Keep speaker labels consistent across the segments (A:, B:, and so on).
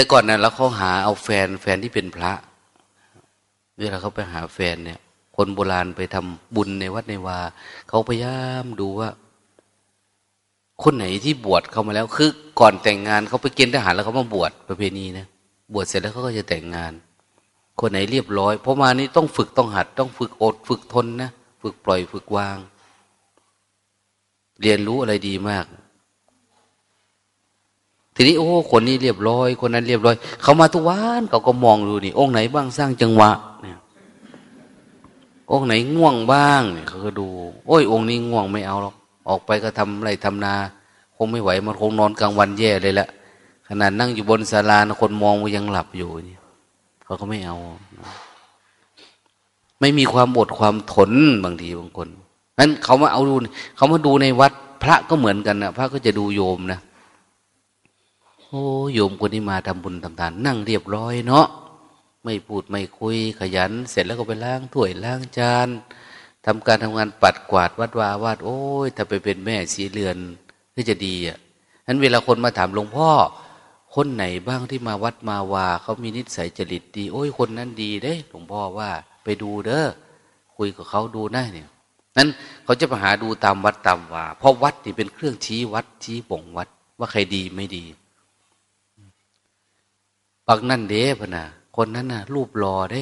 A: แต่ก่อนนะ่ะแล้วเขาหาเอาแฟนแฟนที่เป็นพระ เวลาเขาไปหาแฟนเนี่ย คนโบราณไปทำบุญในวัดในวาเขาพยายามดูว่า คนไหนที่บวชเข้ามาแล้ว คือก่อนแต่งงานเขาไปเกณฑ์ทหารแล้วเขามาบวชประเพณีนะบวชเสร็จแล้วเขาก็จะแต่งงาน คนไหนเรียบร้อยเพราะมานี้ต้องฝึกต้องหัด ต้องฝึกอด ฝึกทนนะฝึกปล่อยฝึกวาง เรียนรู้อะไรดีมาก ทีนี้โอ้คนนี้เรียบร้อย คนนั้นเรียบร้อย เขามาทุกวันเขาก็มองดูนี่องค์ไหนบ้างสร้างจังหวะเนี่ยองค์ไหนง่วงบ้างเนี่ยเขาก็ดู โอ้ย องค์นี้ง่วงไม่เอาหรอกออกไปก็ทำไรทำนา คงไม่ไหวมันคงนอนกลางวันแย่เลยละขนาดนั่งอยู่บนศาลาคนมองว่ายังหลับอยู่นี่เขาก็ไม่เอา ไม่มีความอดความทนบางทีบางคนนั้นเขามาเอาดูเขามาดูในวัดพระก็เหมือนกันนะพระก็จะดูโยมนะ โอ้โยมคนนี้มาทำบุญทำทานนั่งเรียบร้อยเนาะไม่พูดไม่คุยขยัน เสร็จแล้วก็ไปล้างถ้วยล้างจานทำการทำงานปัดกวาดวัดวาวาดโอ้ยถ้าไปเป็นแม่สีเรือนก็จะดีอะนั้นเวลาคนมาถามหลวงพ่อ คนไหนบ้างที่มาวัดมาวาเขามีนิสัยจริตดี โอ้ยคนนั้นดีเด้หลวงพ่อว่าไปดูเด้อคุยกับเขาดูได้เนี่ยนั้นเขาจะไปหาดูตามวัดตามวาเพราะวัดนี่เป็นเครื่องชี้วัดชี้บ่งวัด ว่าใครดีไม่ดี ปักนั่นเด้พนะคนนั้นน่ะ รูปหล่อได้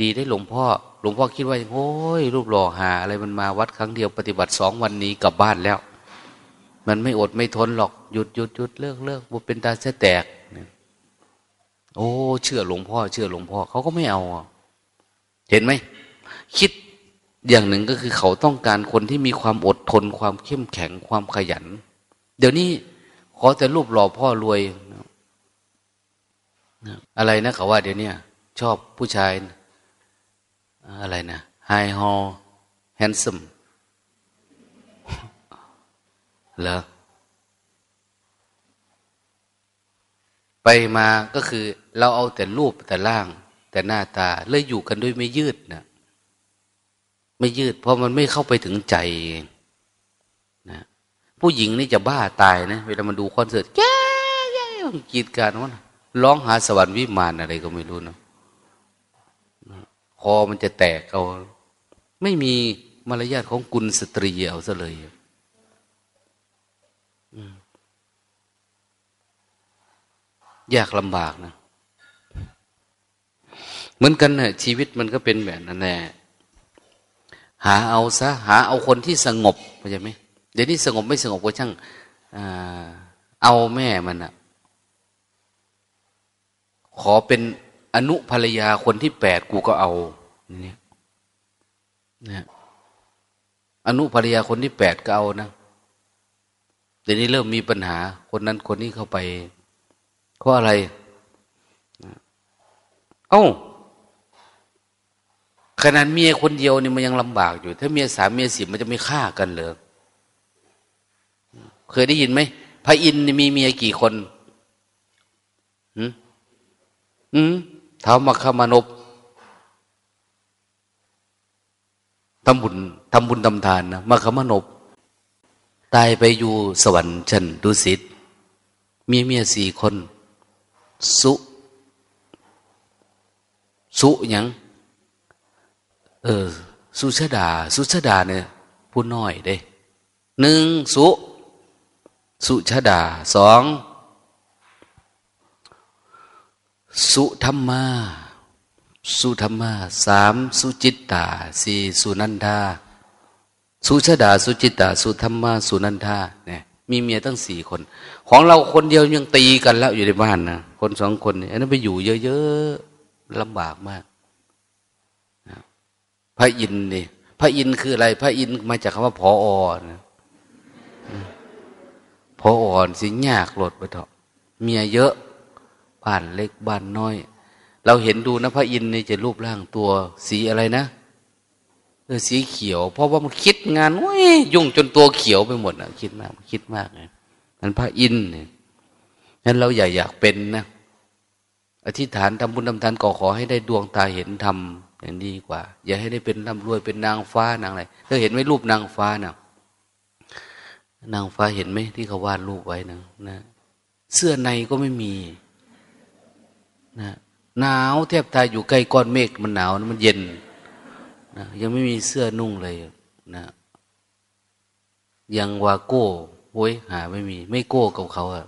A: ดีได้หลวงพ่อ หลวงพ่อคิดว่าโอ้ยรูปหล่อหา อะไรมันมาวัดครั้งเดียวปฏิบัติสองวันนี้กลับบ้านแล้ว มันไม่อดไม่ทนหรอกหยุดหยุดหยุดเลิกเลิกบุเป็นตาเสแตกโอ้เชื่อหลวงพ่อ เชื่อหลวงพ่อเขาก็ไม่เอา เห็นไหมคิดอย่างหนึ่งก็คือเขาต้องการคนที่มีความอดทน ความเข้มแข็งความขยัน เดี๋ยวนี้ขอแต่รูปหล่อพ่อรวย อะไรนะเขาว่าเดี๋ยวนี้ชอบผู้ชาย อะไรนะไฮฮอลแฮนซัมเหรอไปมาก็คือ เราเอาแต่รูปแต่ร่าง แต่หน้าตาเลยอยู่กันด้วยไม่ยืดนะไม่ยืด เพราะมันไม่เข้าไปถึงใจนะผู้หญิงนี่จะบ้าตายนะ เวลามันดูคอนเสิร์ตแก่แก่กีดการว่า ร้องหาสวรรค์วิมานอะไรก็ไม่รู้นะคอมันจะแตกเอาไม่มีมารยาทของกุลสตรีเอาซะเลยยากลำบากนะ เหมือนกันนะชีวิตมันก็เป็นแบบนั้นแน่หาเอาซะหาเอาคนที่สงบเข้าใจไหมเดี๋ยวนี้สงบไม่สงบก็ช่างเอาแม่มันอะ ขอเป็นอนุภรรยาคนที่แปดกูก็เอาเนี่ยนะอนุภรรยาคนที่แปดก็เอานะเดี๋ยวนี้เริ่มมีปัญหา คนนั้นคนนี้เข้าไปเพราะอะไร เอา้าขนาดเมียคนเดียวนี่มันยังลำบากอยู่ ถ้าเมียสามเมียสี่มันจะไม่ฆ่ากันเลยเคยได้ยินไหมพระอินทร์มีเมียกี่คนหื อืมท้าวมัคคมานพทำบุญทำบุญทำทานนะมัคคมานพตายไปอยู่สวรรค์ชั้นดุสิตมีเมียสี่คน สุ สุยังเออ สุชดา สุชดาเนี่ยผู้น้อยเด้หนึ่งสุ สุชดาสอง สุธรรมา สุธรรมาสามสุจิตตาสี่สุนันทาสุชดาสุจิตตาสุธรรมาสุนันทาเนี่ยมีเมียตั้งสี่คน ของเราคนเดียวยังตีกันแล้วอยู่ในบ้านนะคนสองคนอันนั้นไปอยู่เยอะๆลำบากมากพระอินทร์นี่พระอินทร์คืออะไร พระอินทร์มาจากคำว่าพออ่อนพออ่อนสิยากหลดไปเถอะเมียเยอะ บ้านเล็กบ้านน้อย เราเห็นดูนะพระอินทร์นี่จะรูปร่างตัวสีอะไรนะเออสีเขียว เพราะว่ามันคิดงานว้ยยุ่งจนตัวเขียวไปหมดนะคิดมากคิดมากไงมันพระอินทร์เนี่ยนั้นเราอย่าอยากเป็นนะอธิษฐานทำบุญทำทานก็ขอให้ได้ดวงตาเห็นธรรมอย่างดีกว่า อย่าให้ได้เป็นร่ำรวยเป็นนางฟ้านางอะไรเธอเห็นไหมรูปนางฟ้านะ่ะนางฟ้าเห็นไหมที่เขาวาดรูปไว้นะนะ เสื้อในก็ไม่มี นะหนาวแทบตายอยู่ใกล้ก้อนเมฆมันหนาวมันเย็นนะยังไม่มีเสื้อนุ่งเลยนะยังวาโก้โว้ยหาไม่มี ไม่โก้กับเขาอะ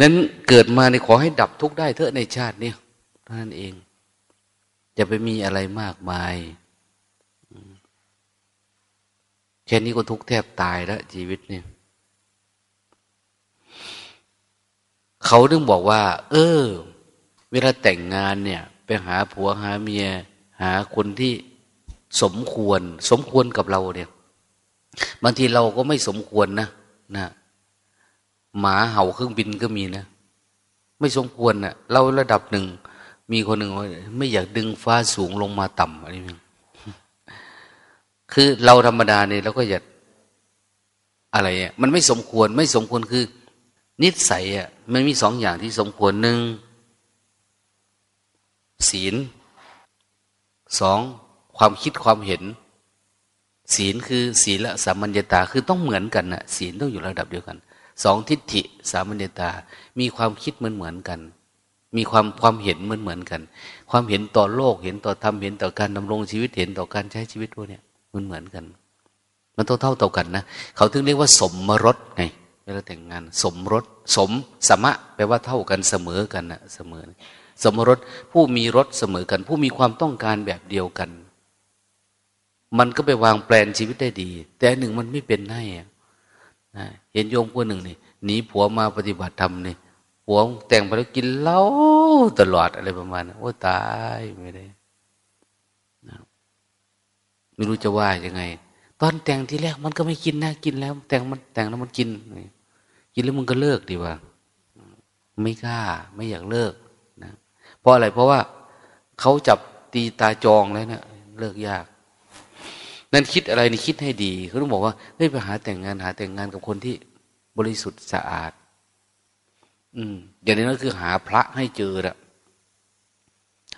A: นั้นเกิดมาในขอให้ดับทุกข์ได้เถอะในชาตินี้เท่านั้นเองจะไปมีอะไรมากมาย แค่นี้ก็ทุกข์แทบตายแล้วชีวิตเนี่ย เขาถึงบอกว่า เออ เวลาแต่งงานเนี่ย ไปหาผัวหาเมีย หาคนที่สมควร สมควรกับเราเนี่ย บางทีเราก็ไม่สมควรนะนะหมาเห่าเครื่องบินก็มีนะ ไม่สมควรนะเราระดับหนึ่ง มีคนหนึ่งไม่อยากดึงฟ้าสูงลงมาต่ำอะไรนี้คือเราธรรมดาเนี่ยเราก็อยากอะไรอะมันไม่สมควรไม่สมควรคือ นิสัยอะมันมีสองอย่างที่สมควรหนึ่งศีลสองความคิดความเห็น ศีลคือศีลและสามัญญาตาคือต้องเหมือนกันนะศีลต้องอยู่ระดับเดียวกันสองทิฏฐิสามัญญาตา มีความคิดเหมือนเหมือนกัน มีความความเห็นเหมือนเหมือนกัน ความเห็นต่อโลกเห็นต่อธรรมเห็นต่อการดำรงชีวิตเห็นต่อการใช้ชีวิตพวกนี้มันเหมือนกัน มันเท่าเท่าต่อกันนะเขาถึงเรียกว่าสมมรสไง เวลาแต่งงาน สมรสสมสมะแปลว่าเท่ากันเสมอกันนะเสมอ สมรสผู้มีรสเสมอกัน ผู้มีความต้องการแบบเดียวกัน มันก็ไปวางแปลนชีวิตได้ดี แต่หนึ่งมันไม่เป็นไห้เห็นโยมคนหนึ่งนี่หนีผัวมาปฏิบัติธรรมนี่ผัวแต่งไปแล้วกินเหล้าตลอดอะไรประมาณนั้นโอ้ตายไม่ได้ไม่รู้จะว่ายังไง ตอนแต่งทีแรกมันก็ไม่กินนะกินแล้ว แต่งมันแต่งแล้วมันกิน กินแล้วมันก็เลิกดีว่า ไม่กล้า ไม่อยากเลิกนะเพราะอะไรเพราะว่าเขาจับตีตาจองแล้วเนะี่ยเลิกยาก นั่นคิดอะไรนี่คิดให้ดีเขาต้องบอกว่าเฮ้ยไปหาแต่งงานหาแต่งงานกับคนที่บริสุทธิ์สะอาด อืม อย่างนี้ก็คือหาพระให้เจอละ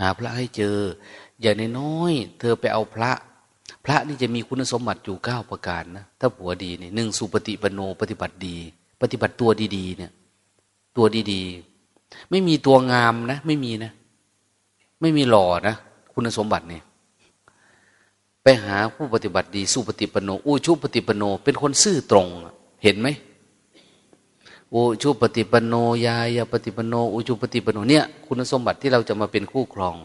A: หาพระให้เจอ อย่างน้อยเธอไปเอาพระ พระนี่จะมีคุณสมบัติอยู่เก้าประการนะถ้าผัวดีนี่หนึ่งสุปฏิปโนปฏิบัติดี ปฏิบัติตัวดี ๆ เนี่ย ตัวดีๆ ไม่มีตัวงามนะ ไม่มีนะ ไม่มีหล่อนะ คุณสมบัติเนี่ย ไปหาผู้ปฏิบัติดีสุปฏิปโนอู้ชุปฏิปโน เป็นคนซื่อตรง เห็นไหมอุชุปฏิปโนยายาปฏิปโนอุชุปฏิปโนเนี่ย คุณสมบัติที่เราจะมาเป็นคู่ครอง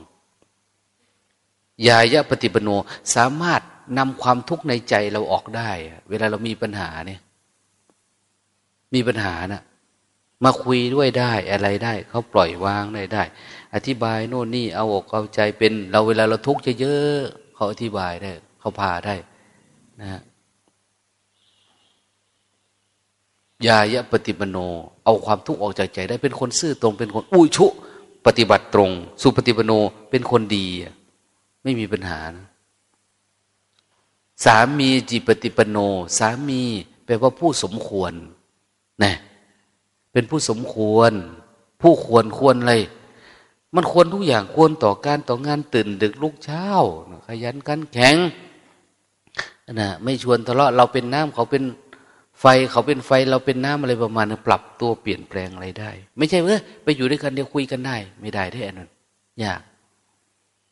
A: ยายะปฏิปโนสามารถนำความทุกข์ในใจเราออกได้ เวลาเรามีปัญหาเนี่ย มีปัญหานะ่ะ มาคุยด้วยได้อะไรได้เขาปล่อยวางได้ได้ อธิบายโน่นนี่เอาอกเอาใจเป็น เราเวลาเราทุกข์เยอะๆเขาอธิบายได้ เขาพาได้นะยายะปฏิปโน เอาความทุกข์ออกจากใจได้เป็นคนซื่อตรงเป็นคนอุ้ยชุ ปฏิบัติตรง สุปฏิปโนเป็นคนดี ไม่มีปัญหานะสามีจิปฏิปโน สามีแปลว่าผู้สมควร นะเป็นผู้สมควร ผู้ควรควรอะไร มันควรทุกอย่างควรต่อการต่องานตื่นดึกลุกเช้า ขยันกันแข็งนะไม่ชวนทะเลาะเราเป็นน้ำเขาเป็นไฟเขาเป็นไฟเราเป็นน้ำอะไรประมาณนั้นปรับตัวเปลี่ยนแปลงอะไรได้ ไม่ใช่เออไปอยู่ด้วยกันเดี๋ยวคุยกันได้ ไม่ได้ได้อนนั้นยาก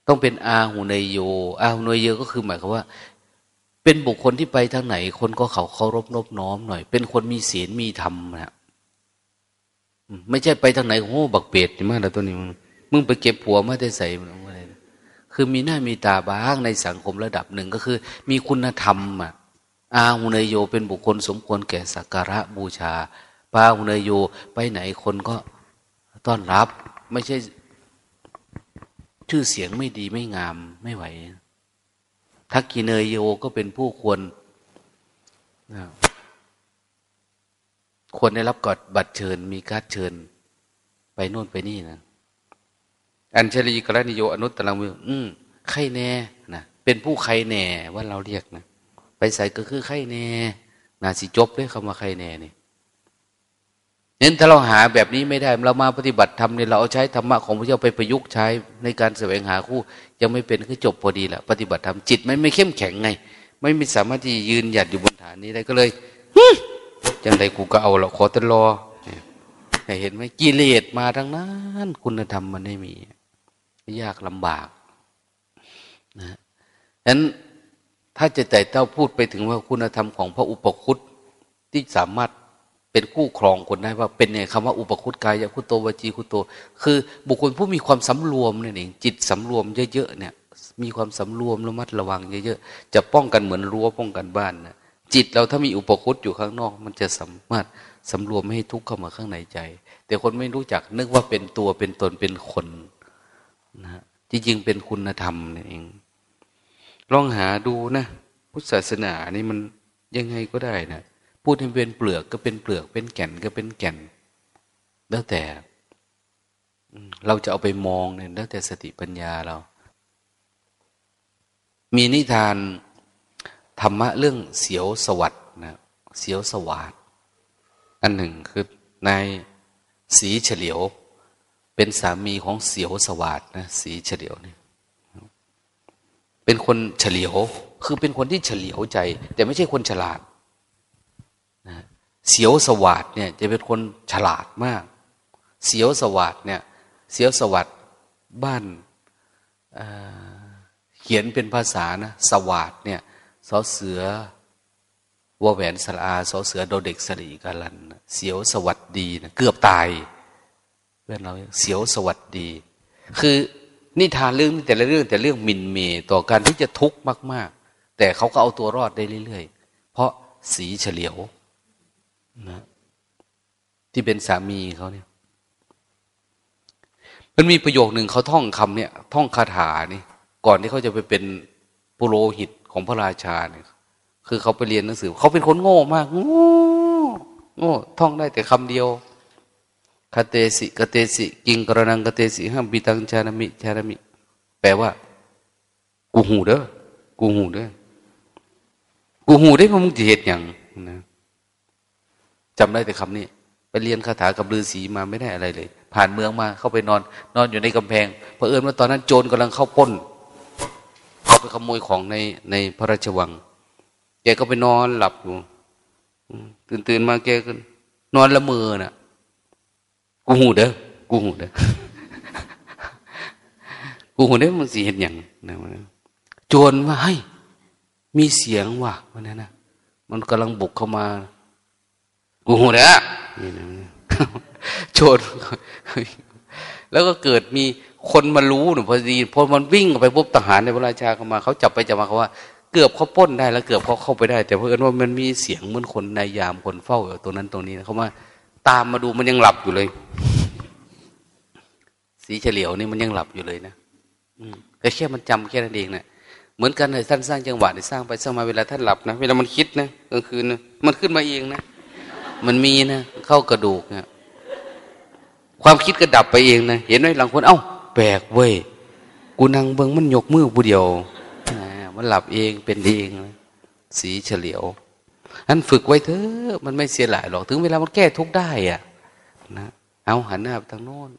A: ต้องเป็นอาหูเนยโยอาหูเนยโยก็คือหมายความว่า เป็นบุคคลที่ไปทางไหน คนก็เขาเคารพนบน้อมหน่อย เป็นคนมีศีลมีธรรมนะไม่ใช่ไปทางไหนโอ้บักเปรตมากแล้วตัวนี้มึงมึงไปเก็บผัวมาได้ใส่อะไรคือมีหน้ามีตาบ้างในสังคมระดับหนึ่งก็คือ มีคุณธรรมอะอาหุเนยโยเป็นบุคคลสมควรแก่สักการะบูชาปาหุเนยโยไปไหนคนก็ต้อนรับ ไม่ใช่ ชื่อเสียงไม่ดีไม่งามไม่ไหว ทักกิเนยโยก็เป็นผู้ควรควรได้รับกอดบัตรเชิญ มีการเชิญ ไปโน่นไปนี่นะอัญชลีกรณิโยอนุตตรังมืออืมไข่แน่นะเป็นผู้ใครแน่ว่าเราเรียกนะ ไปใส่ก็คือไข่แน่นาสิจบเลยคำว่าไข่แน่นี่ น้นถ้าเราหาแบบนี้ไม่ได้ เรามาปฏิบัติธรรมเนี่ยเราเอาใช้ธรรมะของพระเจ้าไปประยุกต์ใช้ในการแสวงหาคู่ ยังไม่เป็นคือจบพอดีแหละปฏิบัติธรรมจิตมันไม่เข้มแข็งไง ไม่มีสามารถที่ยืนหยัดอยู่บนฐานนี้ได้ก็เลยจังใดกูก็เอาละขอตลอให้เห็นไหมกิเลสมาทั้งนั้นคุณธรรมมันไม่มียากลำบากนะฉะนั้นถ้าจะแต่เต้าพูดไปถึงว่าคุณธรรมของพระอุปคุตที่สามารถ เป็นคู่ครองคนได้ว่าเป็นไงคำว่าอุปคุตกายคุโตวจีคุโต คือบุคคลผู้มีความสำรวมนี่เองจิตสำรวมเยอะๆเนี่ย มีความสำรวมระมัดระวังเยอะๆจะป้องกันเหมือนรั้วป้องกันบ้านนะจิตเราถ้ามีอุปคุตอยู่ข้างนอก มันจะสามารถสำรวมไม่ให้ทุกข์เข้ามาข้างในใจ แต่คนไม่รู้จักนึกว่าเป็นตัวเป็นตนเป็นคนนะจริงๆเป็นคุณธรรมนี่เอง ลองหาดูนะพุทธศาสนานี่มันยังไงก็ได้นะ พูดให้เป็นเปลือกก็เป็นเปลือก เป็นแก่นก็เป็นแก่น แล้วแต่เราจะเอาไปมองเนี่ยแล้วแต่สติปัญญาเรา มีนิทานธรรมะเรื่องเสียวสวัสดนะเสียวสวัสดอันหนึ่งคือนายสีเฉลียว เป็นสามีของเสียวสวัสดนะสีเฉลียวเนี่ยเป็นคนเฉลียว คือเป็นคนที่เฉลียวใจ แต่ไม่ใช่คนฉลาด เสียวสวัสดเนี่ย จะเป็นคนฉลาดมาก เสียวสวัสดเนี่ย เสียวสวัสดบ้านเขียนเป็นภาษานะสวัสดเนี่ยสอเสือวแหวนสลาสอเสือโดเด็กสรีกาลัน เสียวสวัสดีนะเกือบตายเพื่อนเราเสียวสวัสดี คือนิทานเรื่องแต่ละเรื่องแต่เรื่องมินเมต่อการที่จะทุกข์มาก ๆ แต่เขาก็เอาตัวรอดได้เรื่อย ๆ เพราะสีเฉลียว นะที่เป็นสามีเขาเนี่ย มันมีประโยคหนึ่งเขาท่องคำเนี่ย ท่องคาถานี่ก่อนที่เขาจะไปเป็นปุโรหิตของพระราชาเนี่ย คือเขาไปเรียนหนังสือ เขาเป็นคนโง่มาก โง่โง่ท่องได้แต่คำเดียวคาเตสิคาเตสิ กิงกระนังคาเตสิห้ามบิตังชานามิชานามิ แปลว่า กูหูเด้อกูหูเด้อกูหูได้พมึงจะเหตุอย่างนะ จำได้แต่คำนี้ไปเรียนคาถากับฤาษีมาไม่ได้อะไรเลย ผ่านเมืองมาเข้าไปนอน นอนอยู่ในกำแพงเพอเอิญว่าตอนนั้นโจรกำลังเข้าป้นเขาไปขโมยของในในพระราชวัง แกก็ไปนอนหลับอยู่ตื่นตื่นมาแกก็นอนละเมอน่ะ กูหูเด้อกูหูเด้อกูหูเด้อมันสีเห็นอย่างนะโจรว่าให้มีเสียงว่ะวันนั้นนะมันกำลังบุกเข้ามา กูหูเด้อนี่นะโจรแล้วก็เกิดมีคนมารู้หนูพอดีพอมันวิ่งไปปุ๊บทหารในพระราชาเข้ามาเขาจับไปจับมาเขาว่าเกือบเขาป้นได้แล้วเกือบเขาเข้าไปได้ แต่เพราะเอิญว่ามันมีเสียงเหมือนคนในยามคนเฝ้าอยู่ตรงนั้นตรงนี้เขามาตามมาดูมันยังหลับอยู่เลย สีเฉลียวนี่มันยังหลับอยู่เลยนะอืมแต่แค่มันจำแค่นั้นเองนะเหมือนกันเลยท่านสร้างจังหวะได้สร้างไปสร้างมาเวลาท่านหลับนะเวลามันคิดนะกลางคืนนะมันขึ้นมาเองนะ มันมีนะเข้ากระดูกเนะความคิดก็ดับไปเองนะเห็นไหมหลังคนเอ้าแปลกเว้ยกูนั่งเบิ้งมันยกมือผู้เดียวมันหลับเองเป็นเองสีเฉลียวอันฝึกไว้เถอะมันไม่เสียหลายหรอก ถึงเวลามันแก้ทุกได้อะนะเอาหันหน้าไปทางโน้น